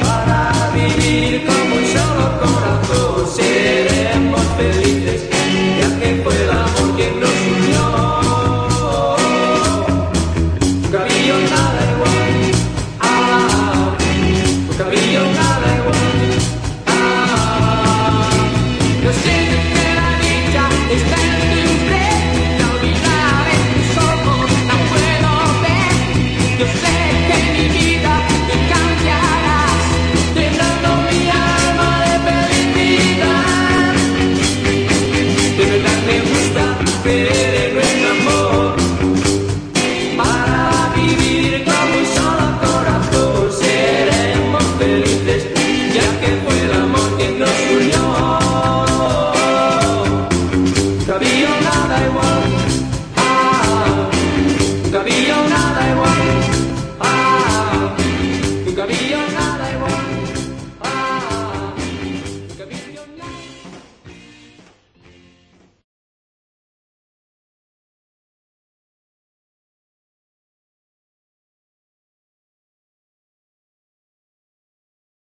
Para vivir como